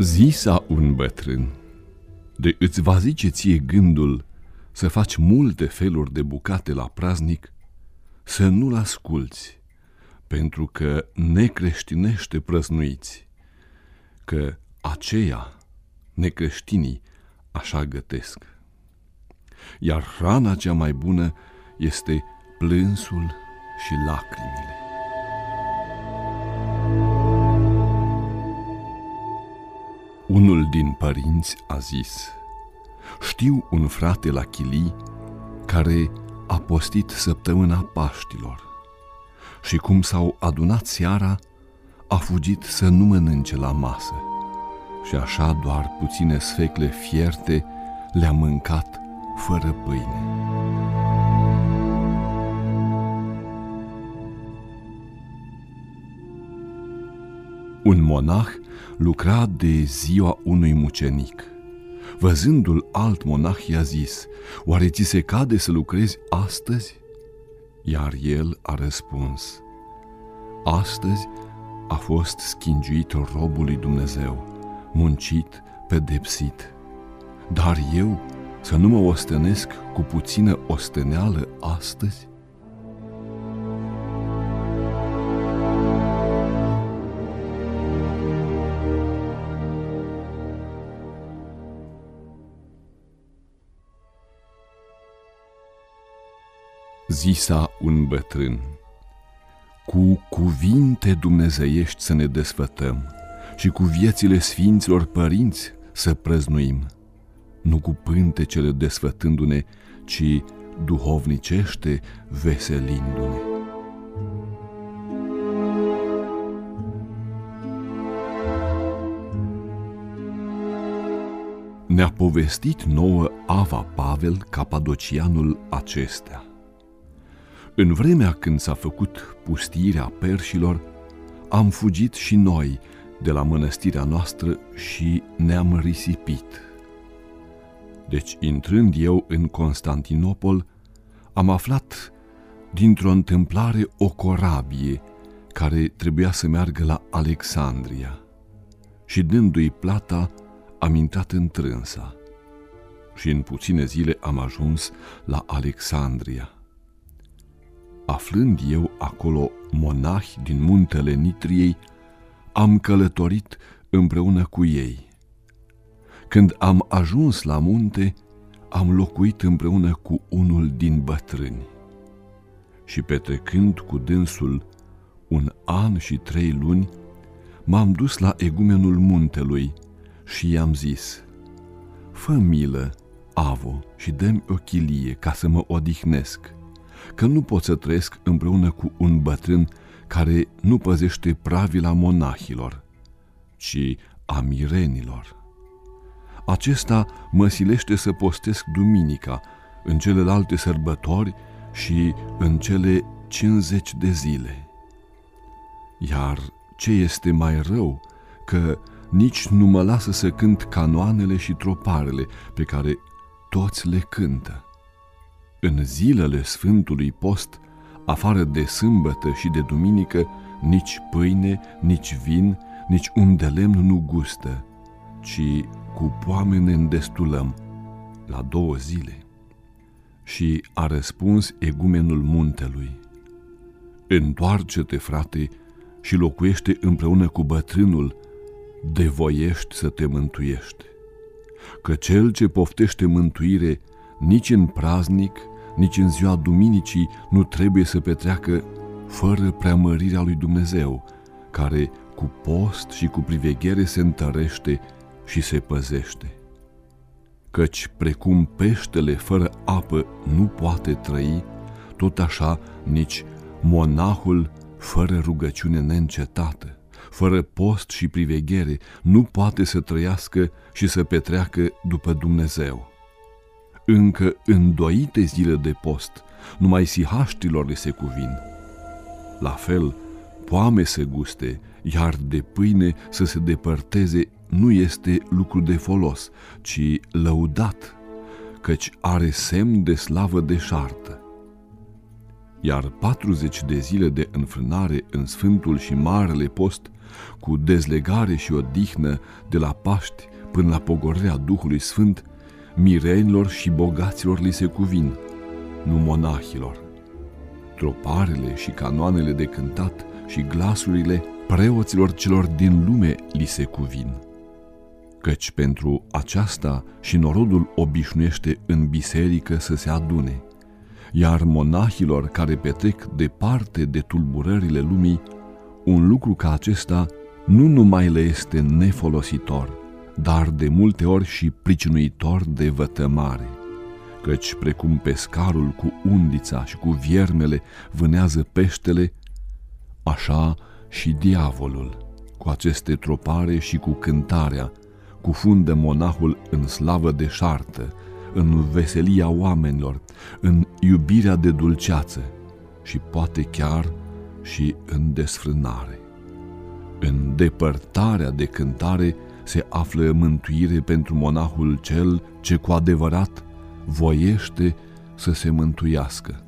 Zisa un bătrân, de îți va zice ție gândul să faci multe feluri de bucate la praznic, să nu-l asculți, pentru că necreștinește prăznuiți, că aceia, necreștinii, așa gătesc. Iar hrana cea mai bună este plânsul și lacrimile. Unul din părinți a zis, știu un frate la Chilii care a postit săptămâna Paștilor și cum s-au adunat seara, a fugit să nu mănânce la masă și așa doar puține sfecle fierte le-a mâncat fără pâine. Monah lucra de ziua unui mucenic. Văzându-l alt monah i-a zis, oare ți se cade să lucrezi astăzi? Iar el a răspuns, astăzi a fost schingiuit robul lui Dumnezeu, muncit, pedepsit. Dar eu să nu mă ostenesc cu puțină osteneală astăzi? Zisa un bătrân. Cu cuvinte dumnezeiești să ne desfătăm și cu viețile sfinților părinți să prăznuim, nu cu pântecele desfătându-ne, ci duhovnicește veselindu-ne. Ne-a povestit nouă Ava Pavel, capadocianul acestea. În vremea când s-a făcut pustirea perșilor, am fugit și noi de la mănăstirea noastră și ne-am risipit. Deci, intrând eu în Constantinopol, am aflat dintr-o întâmplare o corabie care trebuia să meargă la Alexandria și dându-i plata, am intrat în trânsa și în puține zile am ajuns la Alexandria aflând eu acolo monahi din muntele Nitriei, am călătorit împreună cu ei. Când am ajuns la munte, am locuit împreună cu unul din bătrâni. Și petrecând cu dânsul un an și trei luni, m-am dus la egumenul muntelui și i-am zis, Fă milă, Avo, și dă-mi o chilie ca să mă odihnesc că nu pot să trăiesc împreună cu un bătrân care nu păzește pravila monahilor, ci a mirenilor. Acesta mă silește să postesc duminica, în celelalte sărbători și în cele 50 de zile. Iar ce este mai rău, că nici nu mă lasă să cânt canoanele și troparele pe care toți le cântă. În zilele Sfântului Post, afară de sâmbătă și de duminică, nici pâine, nici vin, nici un de lemn nu gustă, ci cu poame ne îndestulăm la două zile. Și a răspuns egumenul muntelui, Întoarce-te, frate, și locuiește împreună cu bătrânul, de voiești să te mântuiești. Că cel ce poftește mântuire nici în praznic, nici în ziua duminicii nu trebuie să petreacă fără preamărirea lui Dumnezeu, care cu post și cu priveghere se întărește și se păzește. Căci precum peștele fără apă nu poate trăi, tot așa nici monahul fără rugăciune neîncetată, fără post și priveghere, nu poate să trăiască și să petreacă după Dumnezeu încă îndoite zile de post, numai sihaștilor le se cuvin. La fel, poame să guste, iar de pâine să se depărteze nu este lucru de folos, ci lăudat, căci are semn de slavă deșartă. Iar 40 de zile de înfrânare în Sfântul și Marele Post cu dezlegare și odihnă de la Paști până la pogorârea Duhului Sfânt, mirenilor și bogaților li se cuvin, nu monahilor. Troparele și canoanele de cântat și glasurile preoților celor din lume li se cuvin. Căci pentru aceasta și norodul obișnuiește în biserică să se adune, iar monahilor care petrec departe de tulburările lumii, un lucru ca acesta nu numai le este nefolositor, dar de multe ori și pricinuitor de vătămare, căci precum pescarul cu undița și cu viermele vânează peștele, așa și diavolul, cu aceste tropare și cu cântarea, cufundă monahul în slavă de șartă, în veselia oamenilor, în iubirea de dulceață și poate chiar și în desfrânare. În depărtarea de cântare se află mântuire pentru monahul cel ce cu adevărat voiește să se mântuiască.